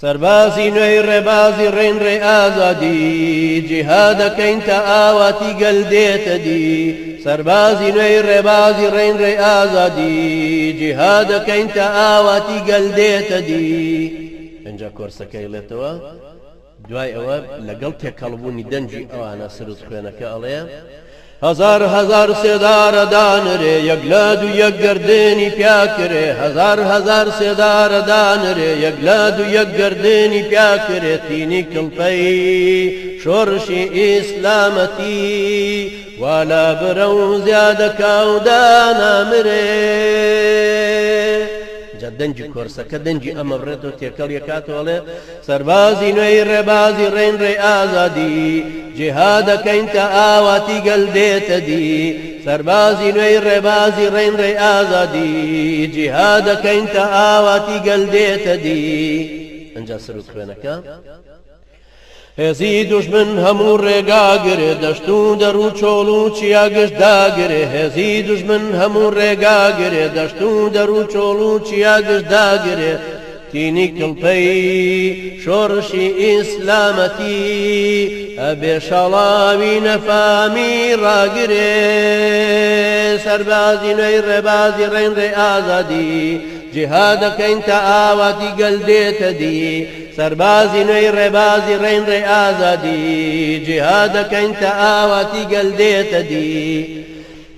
سەربازی نوێی ڕێبازی ڕێنڕێ ئازادی جیهادەکەین تا ئاواتی گەل دێتە دی. سەربازی نوێی ڕێبازی ڕێنڕێ ئازادی جیهادەکەین تا ئاواتی گەل دێتە دی. ئەجا کۆرسەکەی لێتەوە. دوای ئەوە لەگەڵ تێکەڵبوونی دەنجی ئەوانە سرز خوێنەکە ئەڵەیە هزار هزار سدار دان ره یگلاد و یک گردنی کرے ہزار هزار هزار سدار دان ره یگلاد و یک گردنی کرے تین تینی کمپی شورش اسلامتی، والا برو زیاد کاو دانا مره جا دەنجی کۆرسەکە دەنجی ئەمە بڕێتەوە تێکەڵ یەکاتۆڵێ. سەربازی نوێی ڕێبازی ڕێن ڕێ ئازادی جێهادەکەین تا ئاواتی گەل دێتە دی. سەربازی نوێی ڕێبازی ڕێن ڕێ ئازادی جیهادەکەین تا ئاواتی گەل دێتە دی. ئەجا سرود خوێنەکە. هێزی دوژمن هەموو ڕێگاگرێ دەشت و دەرو چۆڵ و چیاگەشت داگرێ هێزی دوژمن هەموو ڕێگاگرێ دەشت و دەرو چۆڵ و چیاگەشت داگرێ تینی کڵپەی شۆڕشی ئیسلامەتی ئەبێ شەڵاوی نەفامی ڕاگرێ. سەربازی نوێی ڕێبازی ڕێن ڕێ ئازادی جیهادەکەین تا ئاواتی گەل دێتە دی سەربازی نوێی ڕێبازی ڕێن ڕێ ئازادی جیهادەکەین تا ئاواتی گەل دێتە دی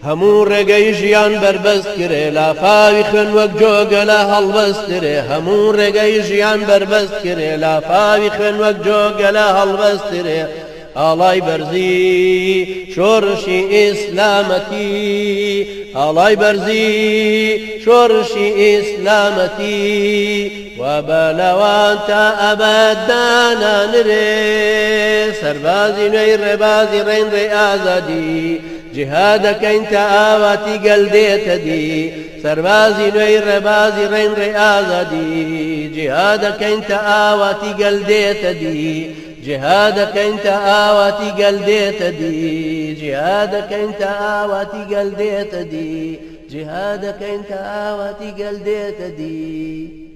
هەموو ڕێگەی ژیان بربەست کرێ لافاوی خوێن وەک جۆگە لە هەڵبەسترێ هەموو ڕێگەی ژیان بربەست کرێ لافاوی خوێن وەک جۆگە ئاڵای بەرزی شۆڕشی ئیسلامەتی ئاڵای بەرزی شۆڕشی ئیسلامەتی و بەلەوان تا ئەبەددانانرێ سەربازی نوێی ڕێبازی ڕێن ڕێ ئازادی جهادەکەین تا ئاواتی گەل دێتە دی سەربازی نوێی ڕێبازی ڕێن ڕێ ئازادی جهادەکەین تا ئاواتی گەل دێتە دی گەل دێتە دی جهادەکەین تا ئاواتی گەل دێتە دی جهادەکەین تا ئاواتی گەل دێتە دی